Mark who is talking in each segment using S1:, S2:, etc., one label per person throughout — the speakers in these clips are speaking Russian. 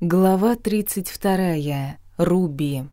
S1: Глава 32. Руби.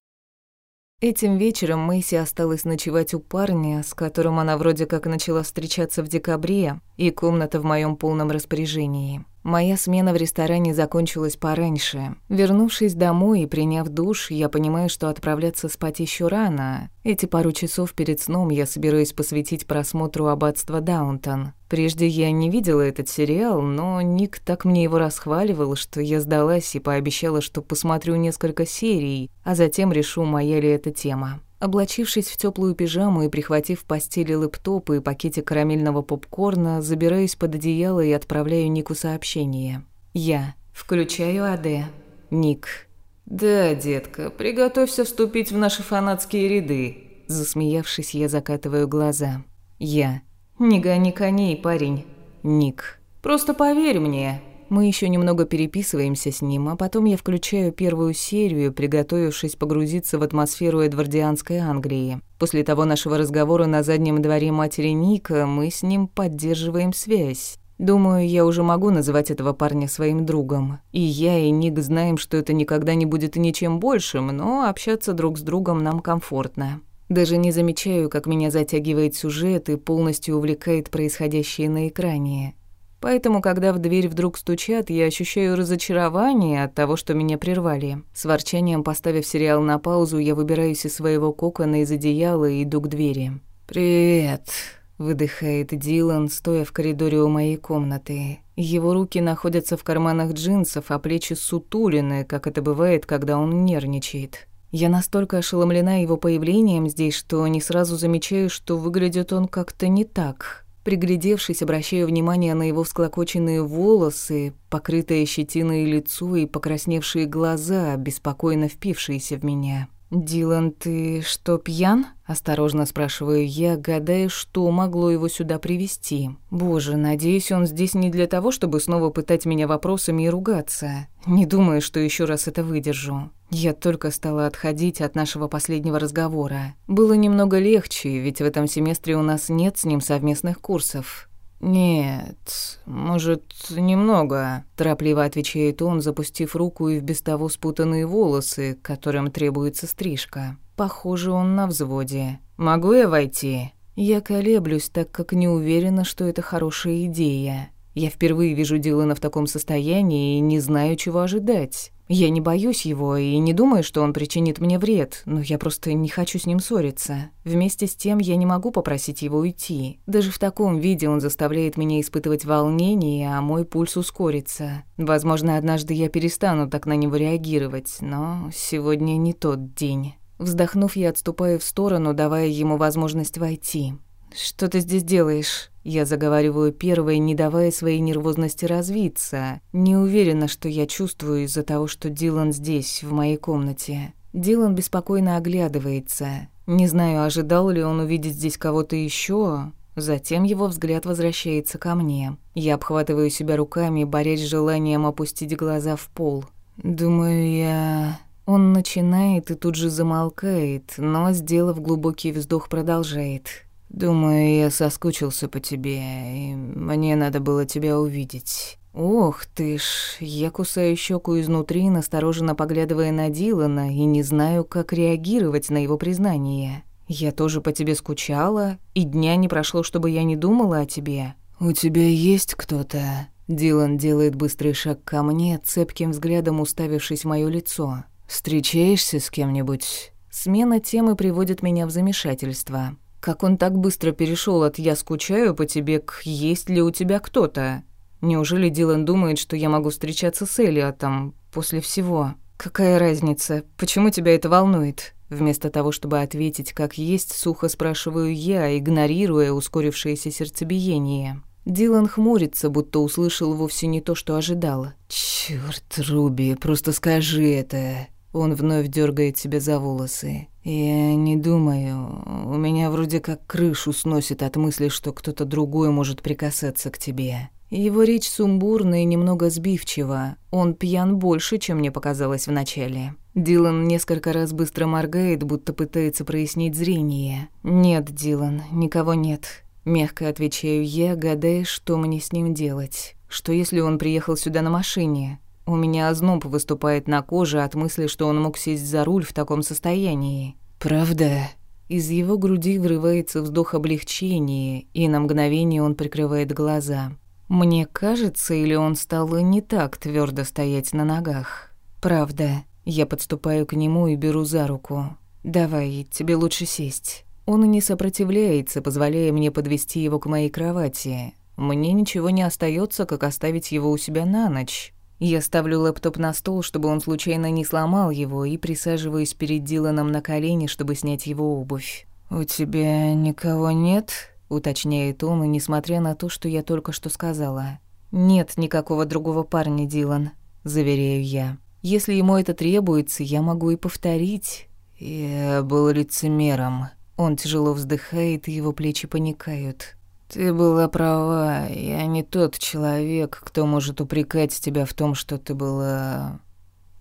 S1: Этим вечером Мэйси осталась ночевать у парня, с которым она вроде как начала встречаться в декабре, и комната в моем полном распоряжении. Моя смена в ресторане закончилась пораньше. Вернувшись домой и приняв душ, я понимаю, что отправляться спать еще рано. Эти пару часов перед сном я собираюсь посвятить просмотру «Аббатства Даунтон». Прежде я не видела этот сериал, но Ник так мне его расхваливал, что я сдалась и пообещала, что посмотрю несколько серий, а затем решу, моя ли эта тема. Облачившись в теплую пижаму и прихватив в постели лэптоп и пакетик карамельного попкорна, забираюсь под одеяло и отправляю Нику сообщение. Я. Включаю АД. Ник. «Да, детка, приготовься вступить в наши фанатские ряды». Засмеявшись, я закатываю глаза. Я. «Не гони коней, парень». Ник. «Просто поверь мне, мы еще немного переписываемся с ним, а потом я включаю первую серию, приготовившись погрузиться в атмосферу эдвардианской Англии. После того нашего разговора на заднем дворе матери Ника мы с ним поддерживаем связь. Думаю, я уже могу называть этого парня своим другом. И я, и Ник знаем, что это никогда не будет ничем большим, но общаться друг с другом нам комфортно. Даже не замечаю, как меня затягивает сюжет и полностью увлекает происходящее на экране. Поэтому, когда в дверь вдруг стучат, я ощущаю разочарование от того, что меня прервали. С ворчанием поставив сериал на паузу, я выбираюсь из своего кокона из одеяла и иду к двери. «Привет», — выдыхает Дилан, стоя в коридоре у моей комнаты. Его руки находятся в карманах джинсов, а плечи сутулины, как это бывает, когда он нервничает. Я настолько ошеломлена его появлением здесь, что не сразу замечаю, что выглядит он как-то не так. Приглядевшись, обращаю внимание на его всклокоченные волосы, покрытое щетиной лицо и покрасневшие глаза, беспокойно впившиеся в меня. «Дилан, ты что, пьян?» – осторожно спрашиваю я, гадая, что могло его сюда привести. «Боже, надеюсь, он здесь не для того, чтобы снова пытать меня вопросами и ругаться. Не думаю, что еще раз это выдержу. Я только стала отходить от нашего последнего разговора. Было немного легче, ведь в этом семестре у нас нет с ним совместных курсов. «Нет, может, немного», – торопливо отвечает он, запустив руку и в без того спутанные волосы, которым требуется стрижка. Похоже, он на взводе. «Могу я войти?» Я колеблюсь, так как не уверена, что это хорошая идея. Я впервые вижу Дилана в таком состоянии и не знаю, чего ожидать. Я не боюсь его и не думаю, что он причинит мне вред, но я просто не хочу с ним ссориться. Вместе с тем я не могу попросить его уйти. Даже в таком виде он заставляет меня испытывать волнение, а мой пульс ускорится. Возможно, однажды я перестану так на него реагировать, но сегодня не тот день. Вздохнув, я отступаю в сторону, давая ему возможность войти. «Что ты здесь делаешь?» Я заговариваю первой, не давая своей нервозности развиться. Не уверена, что я чувствую из-за того, что Дилан здесь, в моей комнате. Дилан беспокойно оглядывается. Не знаю, ожидал ли он увидеть здесь кого-то еще. Затем его взгляд возвращается ко мне. Я обхватываю себя руками, борясь с желанием опустить глаза в пол. Думаю, я... Он начинает и тут же замолкает, но, сделав глубокий вздох, продолжает. Думаю, я соскучился по тебе, и мне надо было тебя увидеть. Ох ты ж, я кусаю щеку изнутри, настороженно поглядывая на Дилана, и не знаю, как реагировать на его признание. Я тоже по тебе скучала, и дня не прошло, чтобы я не думала о тебе. У тебя есть кто-то? Дилан делает быстрый шаг ко мне, цепким взглядом уставившись в моё лицо. Встречаешься с кем-нибудь? Смена темы приводит меня в замешательство. Как он так быстро перешел от «я скучаю по тебе» к «есть ли у тебя кто-то»? Неужели Дилан думает, что я могу встречаться с Элиотом после всего? Какая разница? Почему тебя это волнует? Вместо того, чтобы ответить как есть, сухо спрашиваю я, игнорируя ускорившееся сердцебиение. Дилан хмурится, будто услышал вовсе не то, что ожидал. «Чёрт, Руби, просто скажи это!» Он вновь дергает себя за волосы. «Я не думаю. У меня вроде как крышу сносит от мысли, что кто-то другой может прикасаться к тебе». Его речь сумбурна и немного сбивчива. Он пьян больше, чем мне показалось вначале. Дилан несколько раз быстро моргает, будто пытается прояснить зрение. «Нет, Дилан, никого нет». Мягко отвечаю я, гадая, что мне с ним делать. Что если он приехал сюда на машине? У меня озноб выступает на коже от мысли, что он мог сесть за руль в таком состоянии. «Правда?» Из его груди врывается вздох облегчения, и на мгновение он прикрывает глаза. Мне кажется, или он стал не так твердо стоять на ногах. «Правда». Я подступаю к нему и беру за руку. «Давай, тебе лучше сесть». Он не сопротивляется, позволяя мне подвести его к моей кровати. Мне ничего не остается, как оставить его у себя на ночь. Я ставлю лэптоп на стол, чтобы он случайно не сломал его, и присаживаюсь перед Диланом на колени, чтобы снять его обувь. «У тебя никого нет?» — уточняет он, и несмотря на то, что я только что сказала. «Нет никакого другого парня, Дилан», — заверяю я. «Если ему это требуется, я могу и повторить». Я был лицемером. Он тяжело вздыхает, и его плечи поникают. «Ты была права, я не тот человек, кто может упрекать тебя в том, что ты была...»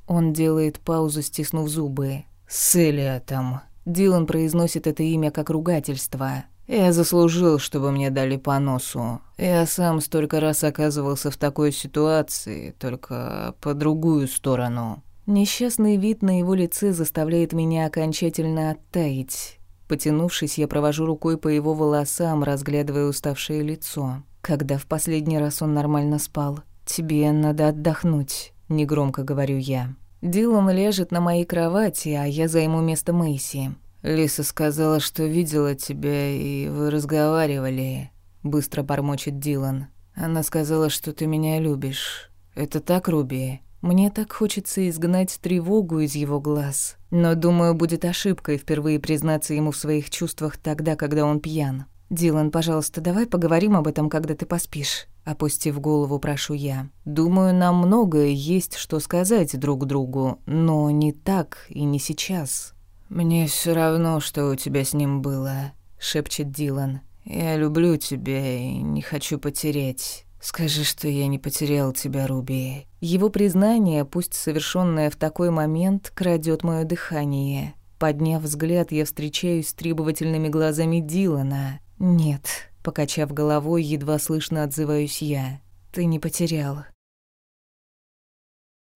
S1: Он делает паузу, стиснув зубы. «С Элиотом». Дилан произносит это имя как ругательство. «Я заслужил, чтобы мне дали по носу. Я сам столько раз оказывался в такой ситуации, только по другую сторону». Несчастный вид на его лице заставляет меня окончательно оттаять. Потянувшись, я провожу рукой по его волосам, разглядывая уставшее лицо. Когда в последний раз он нормально спал? «Тебе надо отдохнуть», — негромко говорю я. Дилан лежит на моей кровати, а я займу место Мэйси. «Лиса сказала, что видела тебя, и вы разговаривали», — быстро бормочет Дилан. «Она сказала, что ты меня любишь. Это так, Руби?» Мне так хочется изгнать тревогу из его глаз. Но, думаю, будет ошибкой впервые признаться ему в своих чувствах тогда, когда он пьян. «Дилан, пожалуйста, давай поговорим об этом, когда ты поспишь». Опустив голову, прошу я. «Думаю, нам многое есть, что сказать друг другу, но не так и не сейчас». «Мне все равно, что у тебя с ним было», — шепчет Дилан. «Я люблю тебя и не хочу потерять. Скажи, что я не потерял тебя, Руби. Его признание, пусть совершенное в такой момент, крадет мое дыхание. Подняв взгляд, я встречаюсь с требовательными глазами Дилана. Нет, покачав головой, едва слышно отзываюсь я. Ты не потерял.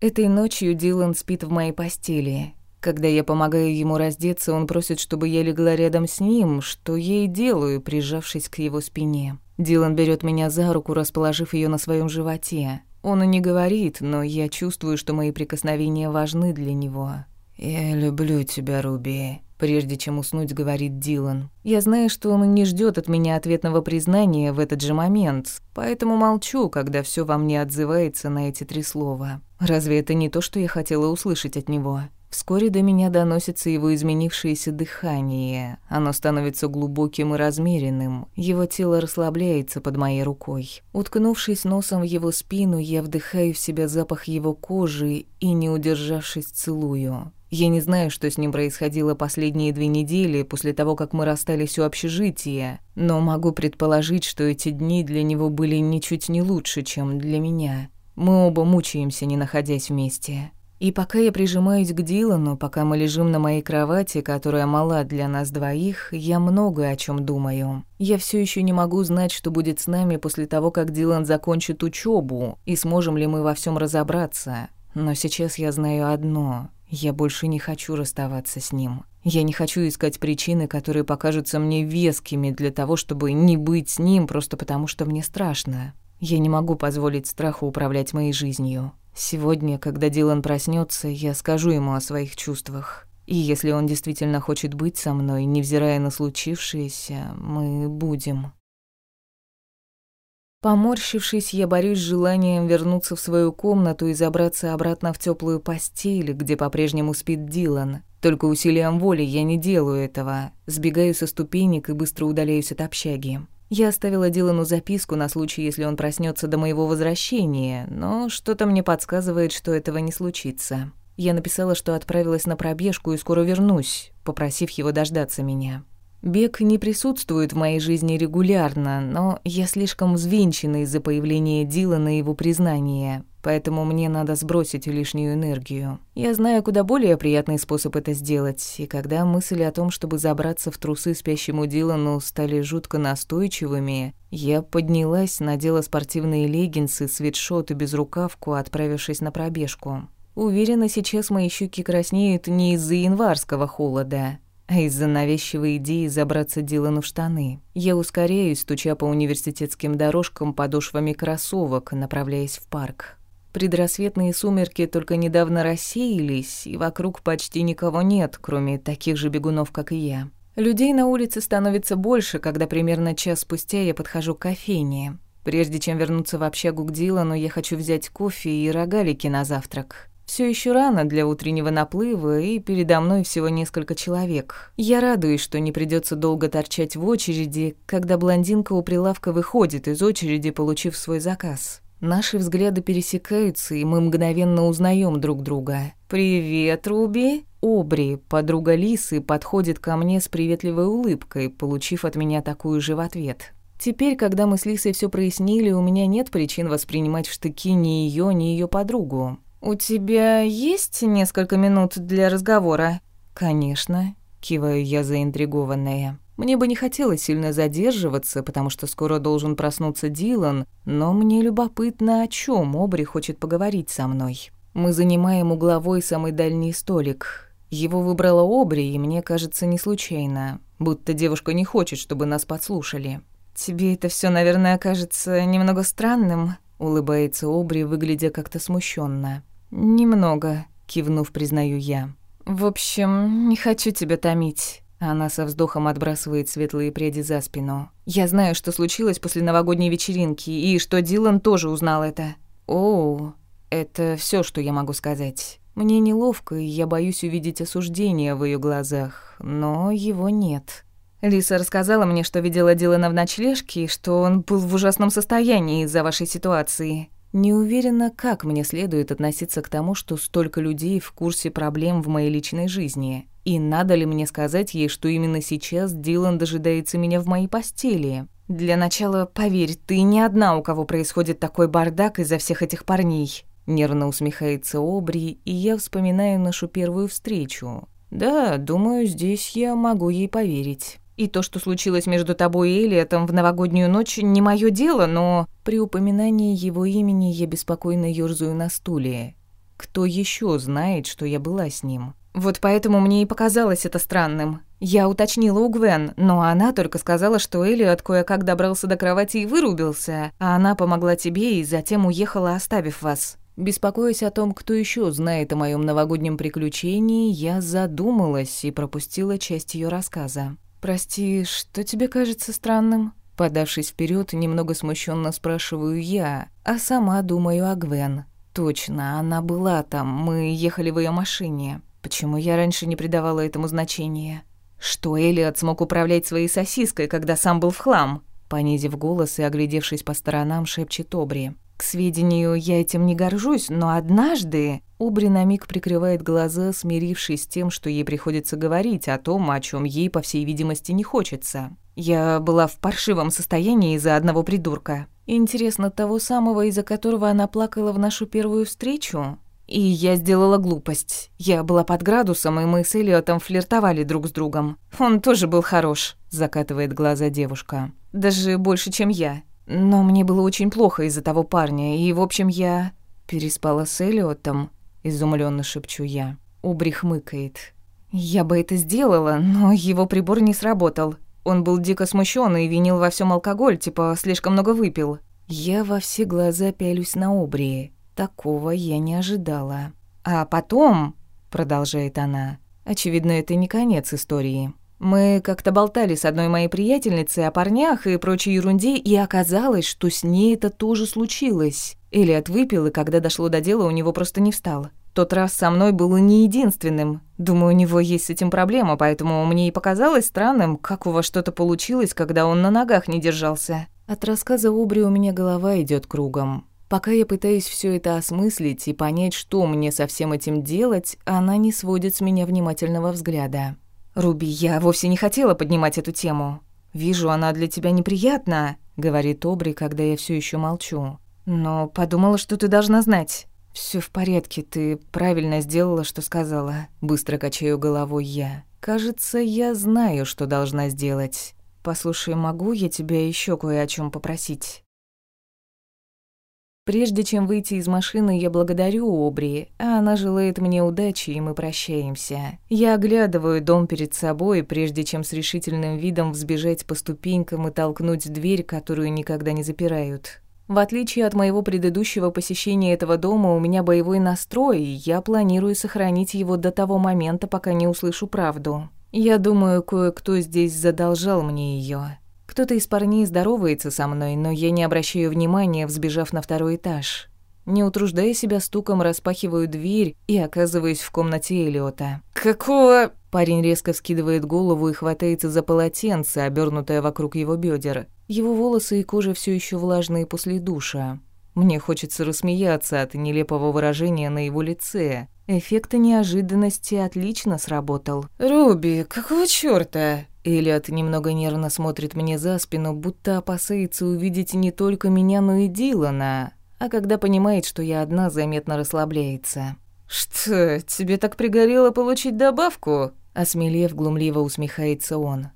S1: Этой ночью Дилан спит в моей постели. Когда я помогаю ему раздеться, он просит, чтобы я легла рядом с ним, что я и делаю, прижавшись к его спине. Дилан берет меня за руку, расположив ее на своем животе. Он и не говорит, но я чувствую, что мои прикосновения важны для него. «Я люблю тебя, Руби», — прежде чем уснуть, говорит Дилан. Я знаю, что он не ждет от меня ответного признания в этот же момент, поэтому молчу, когда все во мне отзывается на эти три слова. Разве это не то, что я хотела услышать от него? Вскоре до меня доносится его изменившееся дыхание. Оно становится глубоким и размеренным. Его тело расслабляется под моей рукой. Уткнувшись носом в его спину, я вдыхаю в себя запах его кожи и, не удержавшись, целую. Я не знаю, что с ним происходило последние две недели после того, как мы расстались у общежития, но могу предположить, что эти дни для него были ничуть не лучше, чем для меня. Мы оба мучаемся, не находясь вместе. И пока я прижимаюсь к Дилану, пока мы лежим на моей кровати, которая мала для нас двоих, я много о чем думаю. Я все еще не могу знать, что будет с нами после того, как Дилан закончит учебу, и сможем ли мы во всем разобраться. Но сейчас я знаю одно. Я больше не хочу расставаться с ним. Я не хочу искать причины, которые покажутся мне вескими для того, чтобы не быть с ним просто потому, что мне страшно. Я не могу позволить страху управлять моей жизнью. Сегодня, когда Дилан проснется, я скажу ему о своих чувствах. И если он действительно хочет быть со мной, невзирая на случившееся, мы будем. Поморщившись, я борюсь с желанием вернуться в свою комнату и забраться обратно в теплую постель, где по-прежнему спит Дилан. Только усилием воли я не делаю этого. Сбегаю со ступенек и быстро удаляюсь от общаги. Я оставила Дилану записку на случай, если он проснется до моего возвращения, но что-то мне подсказывает, что этого не случится. Я написала, что отправилась на пробежку и скоро вернусь, попросив его дождаться меня. Бег не присутствует в моей жизни регулярно, но я слишком взвинчена из-за появления Дилана и его признания, поэтому мне надо сбросить лишнюю энергию. Я знаю куда более приятный способ это сделать, и когда мысли о том, чтобы забраться в трусы спящему Дилану, стали жутко настойчивыми, я поднялась, надела спортивные леггинсы, свитшот и безрукавку, отправившись на пробежку. Уверена, сейчас мои щеки краснеют не из-за январского холода, а из-за навязчивой идеи забраться Дилану в штаны. Я ускоряюсь, стуча по университетским дорожкам подошвами кроссовок, направляясь в парк. Предрассветные сумерки только недавно рассеялись, и вокруг почти никого нет, кроме таких же бегунов, как и я. Людей на улице становится больше, когда примерно час спустя я подхожу к кофейне. Прежде чем вернуться в общагу к Дилану, я хочу взять кофе и рогалики на завтрак. Все еще рано для утреннего наплыва, и передо мной всего несколько человек. Я радуюсь, что не придется долго торчать в очереди, когда блондинка у прилавка выходит из очереди, получив свой заказ. Наши взгляды пересекаются, и мы мгновенно узнаем друг друга. «Привет, Руби!» Обри, подруга Лисы, подходит ко мне с приветливой улыбкой, получив от меня такую же в ответ. Теперь, когда мы с Лисой все прояснили, у меня нет причин воспринимать в штыки ни ее, ни ее подругу. «У тебя есть несколько минут для разговора?» «Конечно», — киваю я заинтригованная. Мне бы не хотелось сильно задерживаться, потому что скоро должен проснуться Дилан, но мне любопытно, о чем Обри хочет поговорить со мной. Мы занимаем угловой самый дальний столик. Его выбрала Обри, и мне кажется, не случайно, будто девушка не хочет, чтобы нас подслушали. «Тебе это все, наверное, кажется немного странным?» — улыбается Обри, выглядя как-то смущенно. «Немного», — кивнув, признаю я. «В общем, не хочу тебя томить». Она со вздохом отбрасывает светлые пряди за спину. «Я знаю, что случилось после новогодней вечеринки, и что Дилан тоже узнал это». «Оу, это все, что я могу сказать. Мне неловко, и я боюсь увидеть осуждение в ее глазах, но его нет». Лиса рассказала мне, что видела Дилана в ночлежке, и что он был в ужасном состоянии из-за вашей ситуации. Не уверена, как мне следует относиться к тому, что столько людей в курсе проблем в моей личной жизни. И надо ли мне сказать ей, что именно сейчас Дилан дожидается меня в моей постели? Для начала, поверь, ты не одна, у кого происходит такой бардак из-за всех этих парней. Нервно усмехается Обри, и я вспоминаю нашу первую встречу. Да, думаю, здесь я могу ей поверить. И то, что случилось между тобой и Элиотом в новогоднюю ночь, не мое дело, но...» При упоминании его имени я беспокойно ёрзаю на стуле. Кто еще знает, что я была с ним? Вот поэтому мне и показалось это странным. Я уточнила у Гвен, но она только сказала, что Элиот кое-как добрался до кровати и вырубился, а она помогла тебе и затем уехала, оставив вас. Беспокоясь о том, кто еще знает о моем новогоднем приключении, я задумалась и пропустила часть ее рассказа. «Прости, что тебе кажется странным?» Подавшись вперед, немного смущенно спрашиваю я, а сама думаю о Гвен. Точно, она была там, мы ехали в ее машине. Почему я раньше не придавала этому значения? Что Элиот смог управлять своей сосиской, когда сам был в хлам? Понизив голос и оглядевшись по сторонам, шепчет Обри. К сведению, я этим не горжусь, но однажды Обри на миг прикрывает глаза, смирившись с тем, что ей приходится говорить о том, о чем ей, по всей видимости, не хочется. Я была в паршивом состоянии из-за одного придурка. Интересно, того самого, из-за которого она плакала в нашу первую встречу? И я сделала глупость. Я была под градусом, и мы с Элиотом флиртовали друг с другом. Он тоже был хорош, закатывает глаза девушка. Даже больше, чем я. Но мне было очень плохо из-за того парня, и, в общем, я переспала с Элиотом, изумленно шепчу я. Убри хмыкает. Я бы это сделала, но его прибор не сработал. Он был дико смущен и винил во всем алкоголь, типа слишком много выпил. Я во все глаза пялюсь на Обри. Такого я не ожидала. А потом, продолжает она, очевидно, это не конец истории. Мы как-то болтали с одной моей приятельницей о парнях и прочей ерунде, и оказалось, что с ней это тоже случилось. Элиот выпил, и когда дошло до дела, у него просто не встал. Тот раз со мной был не единственным. Думаю, у него есть с этим проблема, поэтому мне и показалось странным, как у вас что-то получилось, когда он на ногах не держался. От рассказа Обри у меня голова идет кругом. Пока я пытаюсь все это осмыслить и понять, что мне со всем этим делать, она не сводит с меня внимательного взгляда. «Руби, я вовсе не хотела поднимать эту тему. Вижу, она для тебя неприятна», — говорит Обри, когда я все еще молчу. «Но подумала, что ты должна знать». Все в порядке, ты правильно сделала, что сказала». Быстро качаю головой я. «Кажется, я знаю, что должна сделать. Послушай, могу я тебя еще кое о чем попросить?» Прежде чем выйти из машины, я благодарю Обри, а она желает мне удачи, и мы прощаемся. Я оглядываю дом перед собой, прежде чем с решительным видом взбежать по ступенькам и толкнуть дверь, которую никогда не запирают. В отличие от моего предыдущего посещения этого дома, у меня боевой настрой, и я планирую сохранить его до того момента, пока не услышу правду. Я думаю, кое-кто здесь задолжал мне ее. Кто-то из парней здоровается со мной, но я не обращаю внимания, взбежав на второй этаж. Не утруждая себя стуком, распахиваю дверь и оказываюсь в комнате Элиота. «Какого...» Парень резко вскидывает голову и хватается за полотенце, обернутое вокруг его бедер. Его волосы и кожа все еще влажные после душа. Мне хочется рассмеяться от нелепого выражения на его лице. Эффект неожиданности отлично сработал. «Руби, какого чёрта?» Элиот немного нервно смотрит мне за спину, будто опасается увидеть не только меня, но и Дилана, а когда понимает, что я одна, заметно расслабляется. «Что, тебе так пригорело получить добавку?» Осмелев, глумливо усмехается он.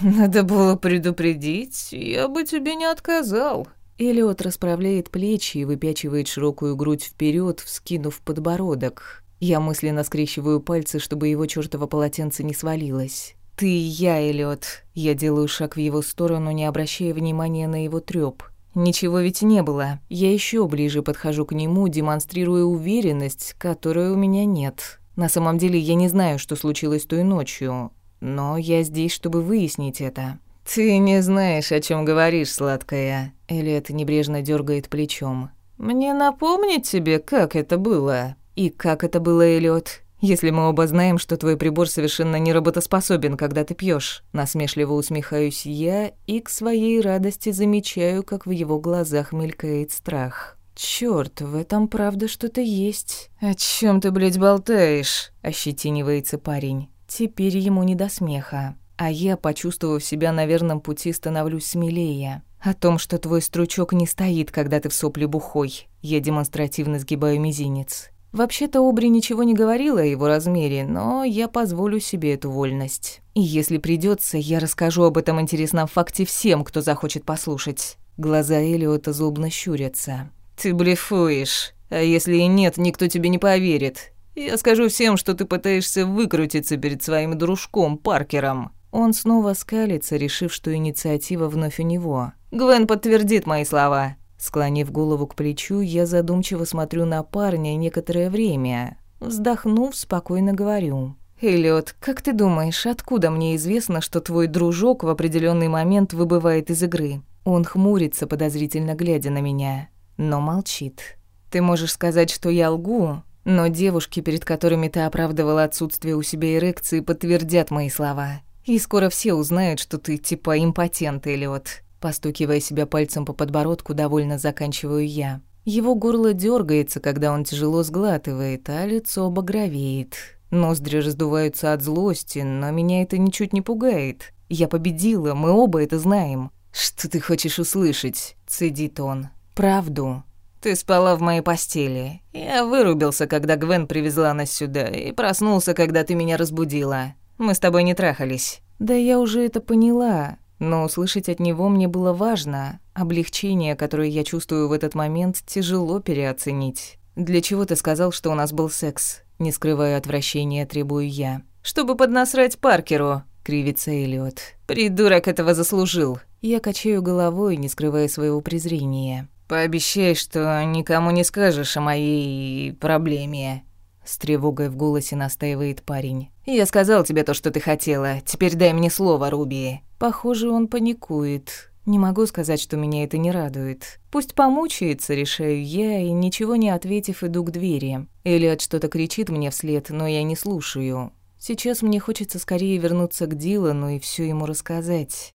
S1: «Надо было предупредить, я бы тебе не отказал». Элиот расправляет плечи и выпячивает широкую грудь вперед, вскинув подбородок. Я мысленно скрещиваю пальцы, чтобы его чёртово полотенце не свалилось. «Ты и я, Эллиот». Я делаю шаг в его сторону, не обращая внимания на его трёп. Ничего ведь не было. Я ещё ближе подхожу к нему, демонстрируя уверенность, которой у меня нет. На самом деле я не знаю, что случилось той ночью, но я здесь, чтобы выяснить это. «Ты не знаешь, о чем говоришь, сладкая». Элliot небрежно дергает плечом. «Мне напомнить тебе, как это было?» «И как это было, Эллиот?» если мы оба знаем, что твой прибор совершенно не работоспособен, когда ты пьешь. Насмешливо усмехаюсь я и к своей радости замечаю, как в его глазах мелькает страх. Черт, в этом правда что-то есть. О чем ты, блядь, болтаешь? ощетинивается парень. Теперь ему не до смеха. А я, почувствовав себя на верном пути, становлюсь смелее. О том, что твой стручок не стоит, когда ты в сопле бухой. Я демонстративно сгибаю мизинец. Вообще-то Обри ничего не говорила о его размере, но я позволю себе эту вольность. И если придется, я расскажу об этом интересном факте всем, кто захочет послушать. Глаза Элиота злобно щурятся. «Ты блефуешь. А если и нет, никто тебе не поверит. Я скажу всем, что ты пытаешься выкрутиться перед своим дружком Паркером». Он снова скалится, решив, что инициатива вновь у него. «Гвен подтвердит мои слова. Склонив голову к плечу, я задумчиво смотрю на парня некоторое время. Вздохнув, спокойно говорю. «Эллиот, как ты думаешь, откуда мне известно, что твой дружок в определенный момент выбывает из игры?» Он хмурится, подозрительно глядя на меня, но молчит. «Ты можешь сказать, что я лгу, но девушки, перед которыми ты оправдывала отсутствие у себя эрекции, подтвердят мои слова. И скоро все узнают, что ты типа импотент, Эллиот. Постукивая себя пальцем по подбородку, довольно заканчиваю я. Его горло дергается, когда он тяжело сглатывает, а лицо багровеет. Ноздри раздуваются от злости, но меня это ничуть не пугает. Я победила, мы оба это знаем. «Что ты хочешь услышать?» – цедит он. «Правду. Ты спала в моей постели. Я вырубился, когда Гвен привезла нас сюда, и проснулся, когда ты меня разбудила. Мы с тобой не трахались». «Да я уже это поняла. Но услышать от него мне было важно. Облегчение, которое я чувствую в этот момент, тяжело переоценить. «Для чего ты сказал, что у нас был секс?» Не скрывая отвращения, требую я. «Чтобы поднасрать Паркеру», — кривится Эллиот. «Придурок этого заслужил». Я качаю головой, не скрывая своего презрения. «Пообещай, что никому не скажешь о моей проблеме», с тревогой в голосе настаивает парень. «Я сказал тебе то, что ты хотела. Теперь дай мне слово, Руби». Похоже, он паникует. Не могу сказать, что меня это не радует. Пусть помучается, решаю я, и ничего не ответив, иду к двери. Элиот что-то кричит мне вслед, но я не слушаю. Сейчас мне хочется скорее вернуться к Дилану и все ему рассказать.